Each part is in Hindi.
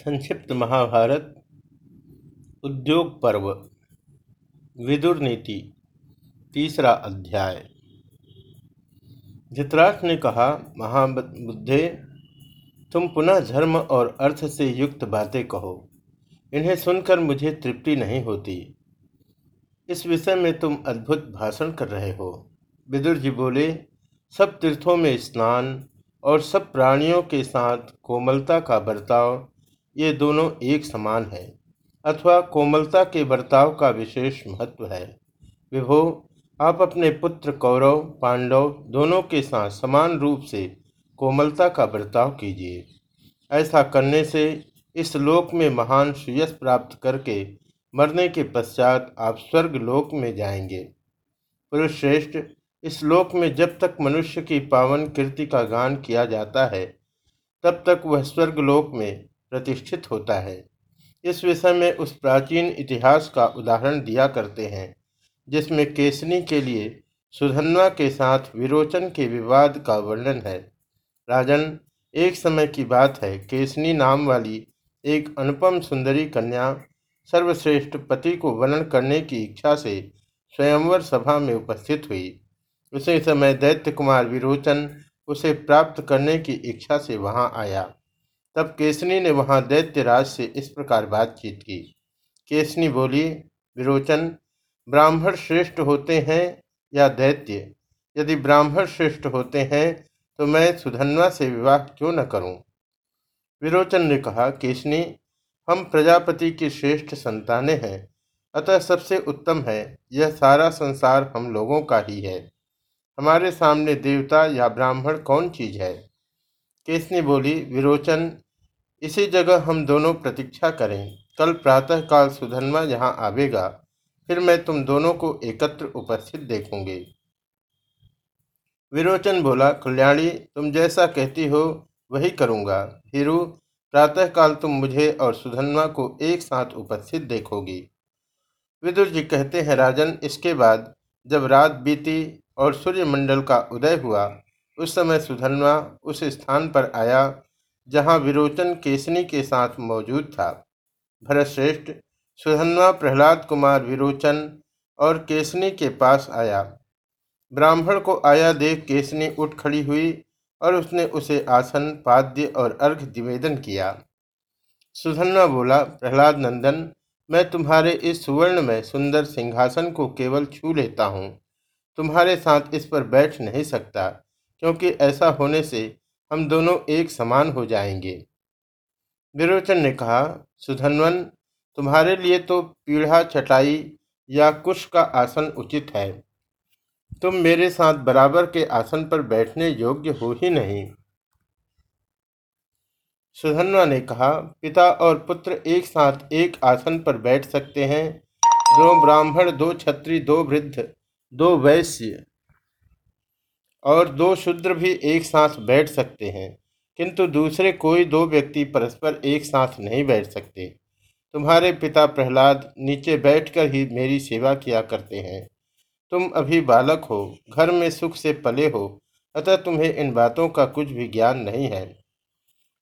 संक्षिप्त महाभारत, उद्योग पर्व, विदुर नीति, तीसरा अध्याय। धृतराष्ट्र ने कहा, महाबुद्धे, तुम पुनः धर्म और अर्थ से युक्त बातें कहो। इन्हें सुनकर मुझे तृप्ति नहीं होती। इस विषय में तुम अद्भुत भाषण कर रहे हो विदुर जी बोले, सब तीर्थों में स्नान और सब प्राणियों के साथ कोमलता का बर्ताव ये दोनों एक समान है, अथवा कोमलता के बर्ताव का विशेष महत्व है। विभो, आप अपने पुत्र कौरव, पांडव दोनों के साथ समान रूप से कोमलता का बर्ताव कीजिए। ऐसा करने से इस लोक में महान सुयस प्राप्त करके मरने के पश्चात आप स्वर्ग लोक में जाएँगे। पुरुष श्रेष्ठ इस लोक में जब तक मनुष्य की पावन कीर्ति का गान किया जाता है, तब तक वह स्वर्ग लोक में प्रतिष्ठित होता है। इस विषय में उस प्राचीन इतिहास का उदाहरण दिया करते हैं, जिसमें केसनी के लिए सुधन्वा के साथ विरोचन के विवाद का वर्णन है। राजन, एक समय की बात है केसनी नाम वाली एक अनुपम सुंदरी कन्या सर्वश्रेष्ठ पति को वर्णन करने की इच्छा से स्वयंवर सभा में उपस्थित हुई। उसी समय दैत्य कुमार विरोचन उसे प्राप्त करने की इच्छा से वहाँ आया। तब केसनी ने वहाँ दैत्यराज से इस प्रकार बातचीत की। केसनी बोली, विरोचन, ब्राह्मण श्रेष्ठ होते हैं या दैत्य? यदि ब्राह्मण श्रेष्ठ होते हैं तो मैं सुधन्वा से विवाह क्यों न करूँ? विरोचन ने कहा केसनी हम प्रजापति की श्रेष्ठ संतानें हैं। अतः सबसे उत्तम है। यह सारा संसार हम लोगों का ही है। हमारे सामने देवता या ब्राह्मण कौन चीज़ है? केसनी बोली, विरोचन, इसी जगह हम दोनों प्रतीक्षा करें। कल प्रातःकाल सुधन्मा यहाँ आवेगा, फिर मैं तुम दोनों को एकत्र उपस्थित देखूँगी। विरोचन बोला, कल्याणी, तुम जैसा कहती हो, वही करूँगा। हिरु प्रातःकाल तुम मुझे और सुधन्मा को एक साथ उपस्थित देखोगी। विदुर जी कहते हैं, राजन, इसके बाद जब रात बीती और सूर्यमंडल का उदय हुआ उस समय सुधन्वा उस स्थान पर आया, जहाँ विरोचन केसनी के साथ मौजूद था। भरतश्रेष्ठ, सुधन्वा प्रहलाद कुमार विरोचन और केसनी के पास आया। ब्राह्मण को आया देख केसनी उठ खड़ी हुई और उसने उसे आसन, पाद्य और अर्घ निवेदन किया। सुधन्वा बोला, प्रहलाद नंदन, मैं तुम्हारे इस सुवर्ण में सुंदर सिंहासन को केवल छू लेता हूँ। तुम्हारे साथ इस पर बैठ नहीं सकता। क्योंकि ऐसा होने से हम दोनों एक समान हो जाएँगे। विरोचन ने कहा, सुधनवन, तुम्हारे लिए तो पीढ़ा चटाई या कुश का आसन उचित है। तुम मेरे साथ बराबर के आसन पर बैठने योग्य हो ही नहीं। सुधन्वा ने कहा, पिता और पुत्र एक साथ एक आसन पर बैठ सकते हैं। दो ब्राह्मण, दो छत्री दो वृद्ध, दो वैश्य और दो शूद्र भी एक साथ बैठ सकते हैं, किंतु दूसरे कोई दो व्यक्ति परस्पर एक साथ नहीं बैठ सकते। तुम्हारे पिता प्रहलाद नीचे बैठकर ही मेरी सेवा किया करते हैं। तुम अभी बालक हो, घर में सुख से पले हो, अतः तुम्हें इन बातों का कुछ भी ज्ञान नहीं है।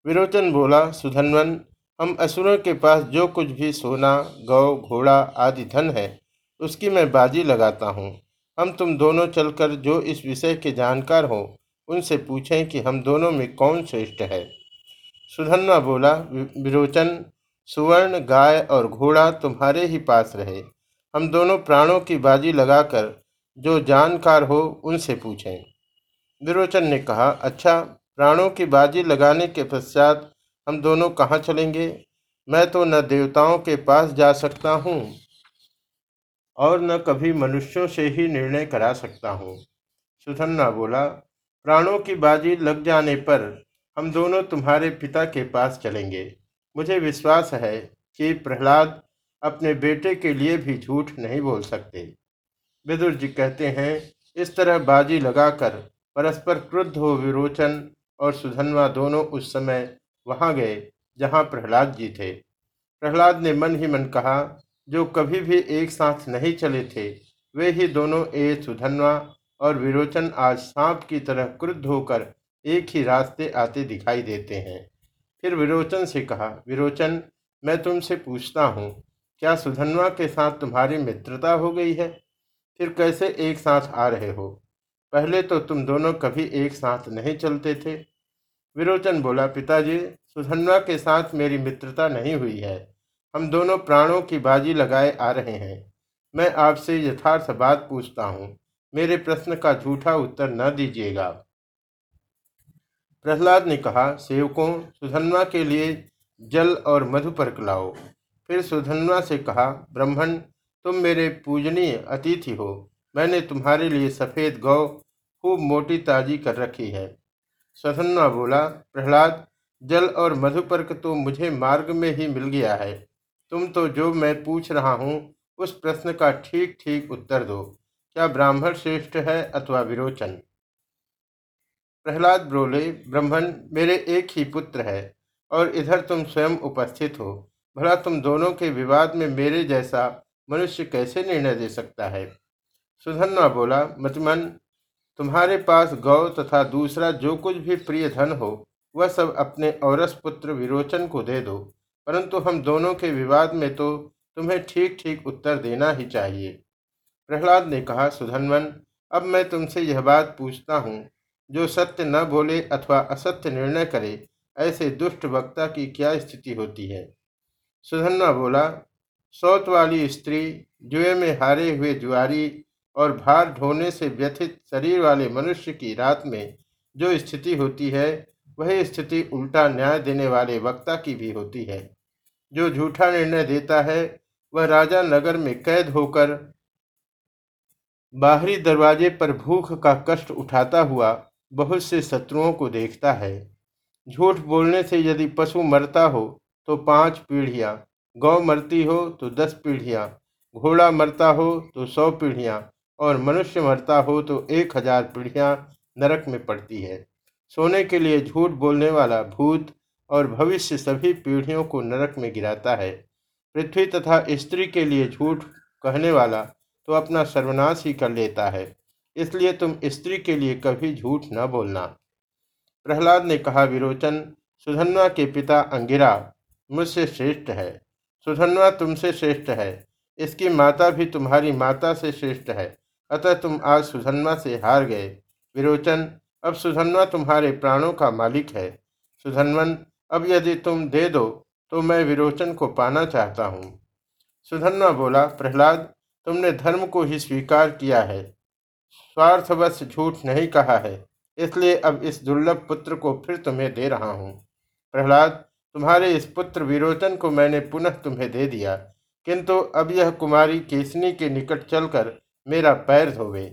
विरोचन बोला, सुधनवन, हम असुरों के पास जो कुछ भी सोना, गौ, घोड़ा आदि धन है, उसकी मैं बाजी लगाता हूँ। हम तुम दोनों चलकर जो इस विषय के जानकार हो, उनसे पूछें कि हम दोनों में कौन श्रेष्ठ है। सुधन्वा बोला विरोचन, सुवर्ण, गाय और घोड़ा तुम्हारे ही पास रहे। हम दोनों प्राणों की बाजी लगाकर जो जानकार हो, उनसे पूछें। विरोचन ने कहा अच्छा प्राणों की बाजी लगाने के पश्चात हम दोनों कहाँ चलेंगे? मैं तो न देवताओं के पास जा सकता हूँ। और न कभी मनुष्यों से ही निर्णय करा सकता हूँ। सुधन्ना बोला, प्राणों की बाजी लग जाने पर हम दोनों तुम्हारे पिता के पास चलेंगे। मुझे विश्वास है कि प्रहलाद अपने बेटे के लिए भी झूठ नहीं बोल सकते। विदुर जी कहते हैं, इस तरह बाजी लगाकर परस्पर क्रुद्ध हो विरोचन और सुधनवा दोनों उस समय वहाँ गए जहाँ प्रहलाद जी थे। प्रहलाद ने मन ही मन कहा जो कभी भी एक साथ नहीं चले थे, वे ही दोनों ए सुधनवा और विरोचन आज सांप की तरह क्रुद्ध होकर एक ही रास्ते आते दिखाई देते हैं। फिर विरोचन से कहा, विरोचन, मैं तुमसे पूछता हूँ, क्या सुधनवा के साथ तुम्हारी मित्रता हो गई है? फिर कैसे एक साथ आ रहे हो? पहले तो तुम दोनों कभी एक साथ नहीं चलते थे। विरोचन बोला, पिताजी, सुधनवा के साथ मेरी मित्रता नहीं हुई है। हम दोनों प्राणों की बाजी लगाए आ रहे हैं। मैं आपसे यथार्थ बात पूछता हूँ। मेरे प्रश्न का झूठा उत्तर न दीजिएगा। प्रहलाद ने कहा, सेवकों सुधनवा के लिए जल और मधुपर्क लाओ। फिर सुधनवा से कहा, ब्राह्मण, तुम मेरे पूजनीय अतिथि हो। मैंने तुम्हारे लिए सफ़ेद गौ खूब मोटी ताजी कर रखी है। सुधनवा बोला, प्रहलाद, जल और मधुपर्क तो मुझे मार्ग में ही मिल गया है। तुम तो जो मैं पूछ रहा हूँ, उस प्रश्न का ठीक ठीक उत्तर दो। क्या ब्राह्मण श्रेष्ठ है अथवा विरोचन? प्रहलाद ब्रोले ब्राह्मण मेरे एक ही पुत्र है और इधर तुम स्वयं उपस्थित हो। भला तुम दोनों के विवाद में मेरे जैसा मनुष्य कैसे निर्णय दे सकता है? सुधन्वा बोला, मतमन, तुम्हारे पास गौ तथा दूसरा जो कुछ भी प्रिय धन हो, वह सब अपने औरस पुत्र विरोचन को दे दो। परंतु हम दोनों के विवाद में तो तुम्हें ठीक ठीक उत्तर देना ही चाहिए। प्रहलाद ने कहा, सुधनवन, अब मैं तुमसे यह बात पूछता हूँ। जो सत्य न बोले अथवा असत्य निर्णय करे, ऐसे दुष्ट वक्ता की क्या स्थिति होती है? सुधन्वा बोला, सौत वाली स्त्री, जुए में हारे हुए जुआरी और भार ढोने से व्यथित शरीर वाले मनुष्य की रात में जो स्थिति होती है, वही स्थिति उल्टा न्याय देने वाले वक्ता की भी होती है। जो झूठा निर्णय देता है, वह राजा नगर में कैद होकर बाहरी दरवाजे पर भूख का कष्ट उठाता हुआ बहुत से शत्रुओं को देखता है। झूठ बोलने से यदि पशु मरता हो तो पाँच पीढ़ियाँ, गौ मरती हो तो दस पीढ़ियाँ, घोड़ा मरता हो तो सौ पीढ़ियाँ, और मनुष्य मरता हो तो एक हज़ार पीढ़ियाँ नरक में पड़ती है। सोने के लिए झूठ बोलने वाला भूत और भविष्य सभी पीढ़ियों को नरक में गिराता है। पृथ्वी तथा स्त्री के लिए झूठ कहने वाला तो अपना सर्वनाश ही कर लेता है। इसलिए तुम स्त्री के लिए कभी झूठ न बोलना। प्रहलाद ने कहा, विरोचन, सुधन्वा के पिता अंगिरा मुझसे श्रेष्ठ है। सुधन्वा तुमसे श्रेष्ठ है। इसकी माता भी तुम्हारी माता से श्रेष्ठ है। अतः तुम आज सुधन्वा से हार गए। विरोचन, अब सुधन्वा तुम्हारे प्राणों का मालिक है। सुधनवन अब यदि तुम दे दो तो मैं विरोचन को पाना चाहता हूँ। सुधन्वा बोला, प्रहलाद, तुमने धर्म को ही स्वीकार किया है। स्वार्थवश झूठ नहीं कहा है, इसलिए अब इस दुर्लभ पुत्र को फिर तुम्हें दे रहा हूँ। प्रहलाद, तुम्हारे इस पुत्र विरोचन को मैंने पुनः तुम्हें दे दिया, किंतु अब यह कुमारी केसनी के निकट चलकर मेरा पैर धोवे।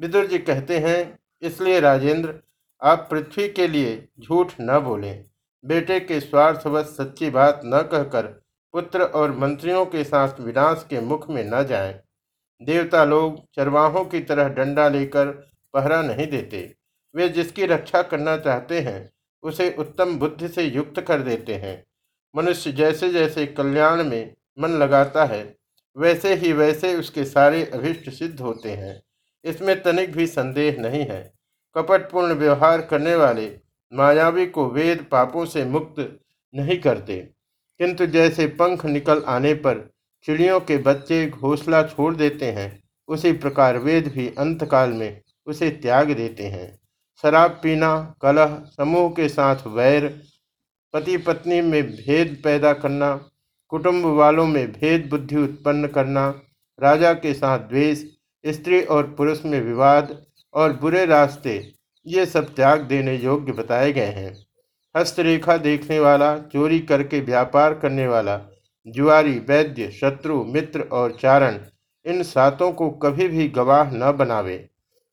विदुर जी कहते हैं, इसलिए राजेंद्र, आप पृथ्वी के लिए झूठ न बोलें। बेटे के स्वार्थवश सच्ची बात न कहकर पुत्र और मंत्रियों के साथ विनाश के मुख में न जाएँ। देवता लोग चरवाहों की तरह डंडा लेकर पहरा नहीं देते। वे जिसकी रक्षा करना चाहते हैं, उसे उत्तम बुद्धि से युक्त कर देते हैं। मनुष्य जैसे जैसे कल्याण में मन लगाता है, वैसे ही वैसे उसके सारे अभिष्ट सिद्ध होते हैं। इसमें तनिक भी संदेह नहीं है। कपटपूर्ण व्यवहार करने वाले मायावी को वेद पापों से मुक्त नहीं करते। किंतु जैसे पंख निकल आने पर चिड़ियों के बच्चे घोसला छोड़ देते हैं, उसी प्रकार वेद भी अंतकाल में उसे त्याग देते हैं। शराब पीना, कलह, समूह के साथ वैर पति पत्नी में भेद पैदा करना, कुटुंब वालों में भेद बुद्धि उत्पन्न करना, राजा के साथ द्वेष, स्त्री और पुरुष में विवाद और बुरे रास्ते ये सब त्याग देने योग्य बताए गए हैं। हस्तरेखा देखने वाला, चोरी करके व्यापार करने वाला, जुआरी, वैद्य, शत्रु, मित्र और चारण, इन सातों को कभी भी गवाह न बनावे।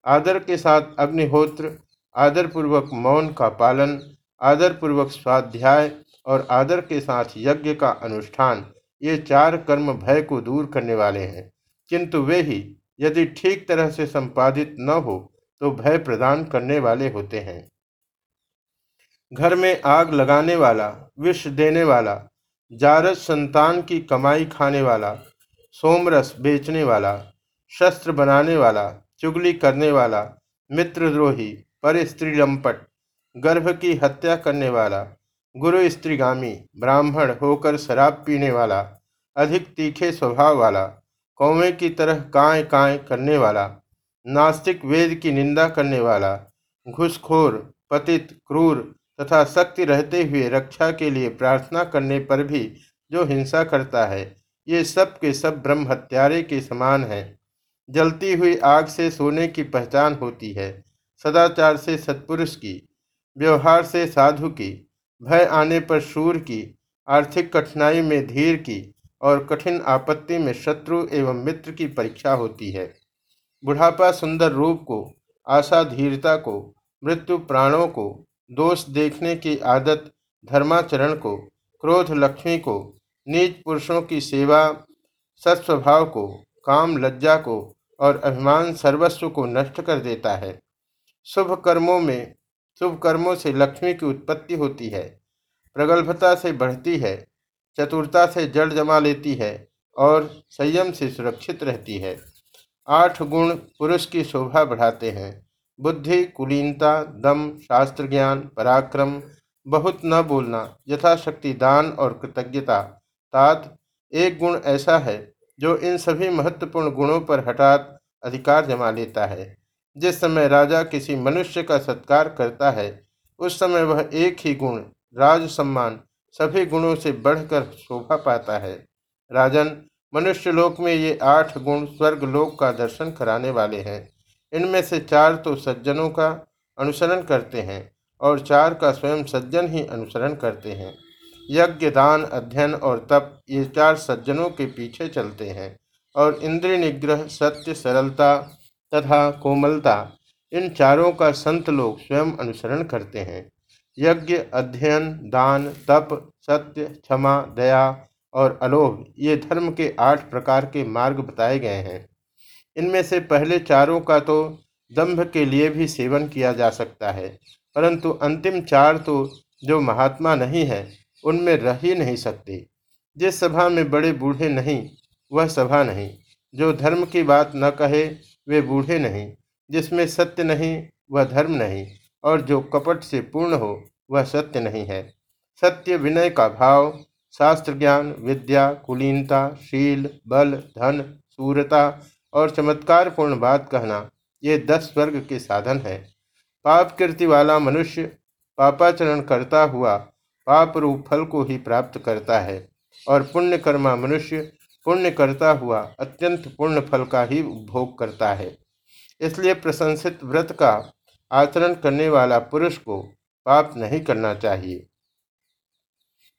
आदर के साथ अग्निहोत्र, आदरपूर्वक मौन का पालन, आदरपूर्वक स्वाध्याय और आदर के साथ यज्ञ का अनुष्ठान, ये चार कर्म भय को दूर करने वाले हैं। किंतु वे ही, यदि ठीक तरह से संपादित न हो तो भय प्रदान करने वाले होते हैं। घर में आग लगाने वाला, विष देने वाला जारस संतान की कमाई खाने वाला, सोमरस बेचने वाला, शस्त्र बनाने वाला, चुगली करने वाला, मित्रद्रोही, पर स्त्री लंपट गर्भ की हत्या करने वाला, गुरु स्त्रीगामी, ब्राह्मण होकर शराब पीने वाला, अधिक तीखे स्वभाव वाला, कौवे की तरह काय काय करने वाला नास्तिक वेद की निंदा करने वाला, घुसखोर, पतित, क्रूर तथा शक्ति रहते हुए रक्षा के लिए प्रार्थना करने पर भी जो हिंसा करता है, ये सब के सब ब्रह्म हत्यारे के समान है। जलती हुई आग से सोने की पहचान होती है, सदाचार से सत्पुरुष की, व्यवहार से साधु की, भय आने पर शूर की, आर्थिक कठिनाई में धीर की और कठिन आपत्ति में शत्रु एवं मित्र की परीक्षा होती है। बुढ़ापा सुंदर रूप को आशा धीरता को, मृत्यु प्राणों को, दोष देखने की आदत, धर्माचरण को, क्रोध लक्ष्मी को, नीच पुरुषों की सेवा, सत्स्वभाव को, काम लज्जा को और अभिमान सर्वस्व को नष्ट कर देता है। शुभ कर्मों में, शुभ कर्मों से लक्ष्मी की उत्पत्ति होती है। प्रगल्भता से बढ़ती है, चतुरता से जड़ जमा लेती है और संयम से सुरक्षित रहती है। आठ गुण पुरुष की शोभा बढ़ाते हैं। बुद्धि, कुलीनता, दम शास्त्र ज्ञान पराक्रम, बहुत न बोलना, यथाशक्ति, दान और कृतज्ञता तात एक गुण ऐसा है जो इन सभी महत्वपूर्ण गुणों पर हठात अधिकार जमा लेता है। जिस समय राजा किसी मनुष्य का सत्कार करता है, उस समय वह एक ही गुण राज सम्मान सभी गुणों से बढ़कर शोभा पाता है। राजन मनुष्य लोक में ये आठ गुण स्वर्ग लोक का दर्शन कराने वाले हैं। इनमें से चार तो सज्जनों का अनुसरण करते हैं और चार का स्वयं सज्जन ही अनुसरण करते हैं। यज्ञ, दान, अध्ययन और तप ये चार सज्जनों के पीछे चलते हैं और इंद्रिय निग्रह, सत्य, सरलता तथा कोमलता, इन चारों का संत लोग स्वयं अनुसरण करते हैं। यज्ञ, अध्ययन, दान, तप, सत्य, क्षमा, दया और अलोभ ये धर्म के आठ प्रकार के मार्ग बताए गए हैं। इनमें से पहले चारों का तो दंभ के लिए भी सेवन किया जा सकता है, परंतु अंतिम चार तो जो महात्मा नहीं है, उनमें रह ही नहीं सकते। जिस सभा में बड़े बूढ़े नहीं, वह सभा नहीं। जो धर्म की बात न कहे, वे बूढ़े नहीं। जिसमें सत्य नहीं, वह धर्म नहीं। और जो कपट से पूर्ण हो, वह सत्य नहीं है। सत्य विनय का भाव शास्त्र ज्ञान विद्या, कुलीनता, शील, बल, धन, सूरता और चमत्कार पूर्ण बात कहना, ये दस वर्ग के साधन है। पाप कीर्ति वाला मनुष्य पापाचरण करता हुआ पाप रूप फल को ही प्राप्त करता है और पुण्य कर्मा मनुष्य पुण्य करता हुआ अत्यंत पूर्ण फल का ही उपभोग करता है। इसलिए प्रशंसित व्रत का आचरण करने वाला पुरुष को पाप नहीं करना चाहिए।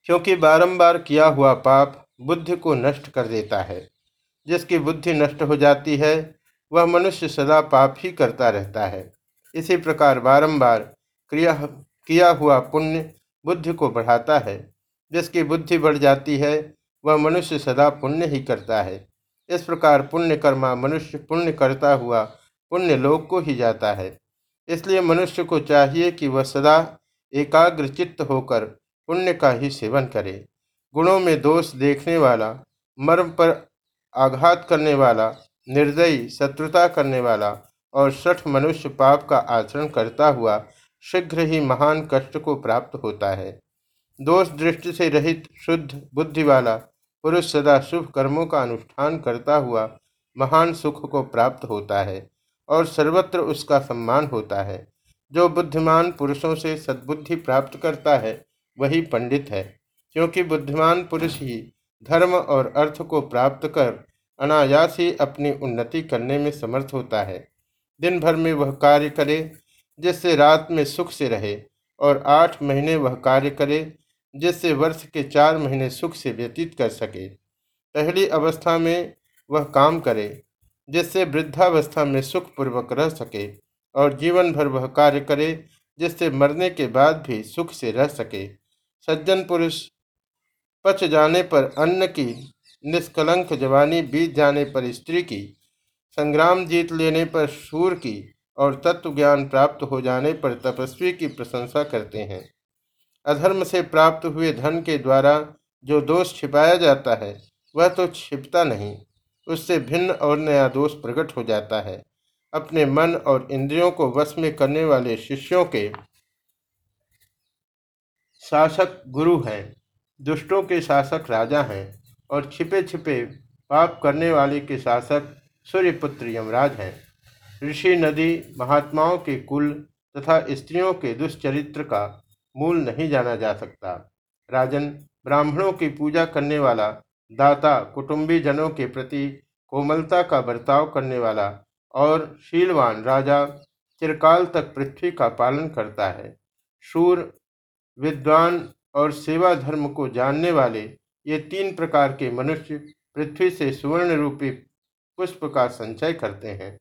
क्योंकि बारंबार किया हुआ पाप बुद्धि को नष्ट कर देता है। जिसकी बुद्धि नष्ट हो जाती है, वह मनुष्य सदा पाप ही करता रहता है। इसी प्रकार बारंबार क्रिया, किया हुआ पुण्य बुद्धि को बढ़ाता है। जिसकी बुद्धि बढ़ जाती है, वह मनुष्य सदा पुण्य ही करता है। इस प्रकार पुण्य कर्मा मनुष्य पुण्य करता हुआ पुण्य लोक को ही जाता है। इसलिए मनुष्य को चाहिए कि वह सदा एकाग्र चित्त होकर पुण्य का ही सेवन करे। गुणों में दोष देखने वाला, मर्म पर आघात करने वाला, निर्दयी, शत्रुता करने वाला और सठ मनुष्य पाप का आचरण करता हुआ शीघ्र ही महान कष्ट को प्राप्त होता है। दोष दृष्टि से रहित, शुद्ध, बुद्धि वाला पुरुष सदा शुभ कर्मों का अनुष्ठान करता हुआ महान सुख को प्राप्त होता है और सर्वत्र उसका सम्मान होता है। जो बुद्धिमान पुरुषों से सद्बुद्धि प्राप्त करता है वही पंडित है, क्योंकि बुद्धिमान पुरुष ही धर्म और अर्थ को प्राप्त कर अनायास ही अपनी उन्नति करने में समर्थ होता है। दिन भर में वह कार्य करे, जिससे रात में सुख से रहे, और आठ महीने वह कार्य करे, जिससे वर्ष के चार महीने सुख से व्यतीत कर सके। पहली अवस्था में वह काम करे, जिससे वृद्धावस्था में सुखपूर्वक रह सके, और जीवन भर वह कार्य करे, जिससे मरने के बाद भी सुख से रह सके। सज्जन पुरुष, पच जाने पर अन्न की, निष्कलंक जवानी बीत जाने पर स्त्री की, संग्राम जीत लेने पर सूर की और तत्व ज्ञान प्राप्त हो जाने पर तपस्वी की प्रशंसा करते हैं। अधर्म से प्राप्त हुए धन के द्वारा जो दोष छिपाया जाता है, वह तो छिपता नहीं, उससे भिन्न और नया दोष प्रकट हो जाता है। अपने मन और इंद्रियों को वश में करने वाले शिष्यों के शासक गुरु हैं, दुष्टों के शासक राजा हैं और छिपे छिपे पाप करने वाले के शासक सूर्यपुत्र यमराज हैं। ऋषि नदी महात्माओं के कुल तथा स्त्रियों के दुष्चरित्र का मूल नहीं जाना जा सकता। राजन ब्राह्मणों की पूजा करने वाला, दाता कुटुंबी जनों के प्रति कोमलता का बर्ताव करने वाला और शीलवान राजा चिरकाल तक पृथ्वी का पालन करता है। शूर विद्वान और सेवा धर्म को जानने वाले ये तीन प्रकार के मनुष्य पृथ्वी से सुवर्ण रूपी पुष्प का संचय करते हैं।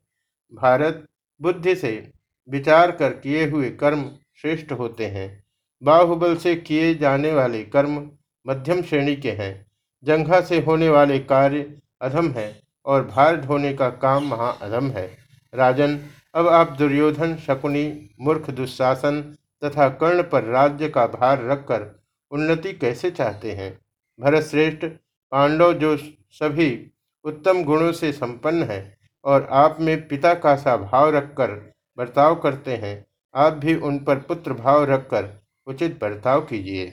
भारत बुद्धि से विचार कर किए हुए कर्म श्रेष्ठ होते हैं। बाहुबल से किए जाने वाले कर्म मध्यम श्रेणी के हैं। जंघा से होने वाले कार्य अधम है और भार ढोने का काम महाअधम है। राजन, अब आप दुर्योधन, शकुनी, मूर्ख, दुशासन तथा कर्ण पर राज्य का भार रखकर उन्नति कैसे चाहते हैं? भरत श्रेष्ठ पांडव जो सभी उत्तम गुणों से संपन्न है और आप में पिता का सा भाव रखकर बर्ताव करते हैं, आप भी उन पर पुत्र भाव रखकर उचित बर्ताव कीजिए।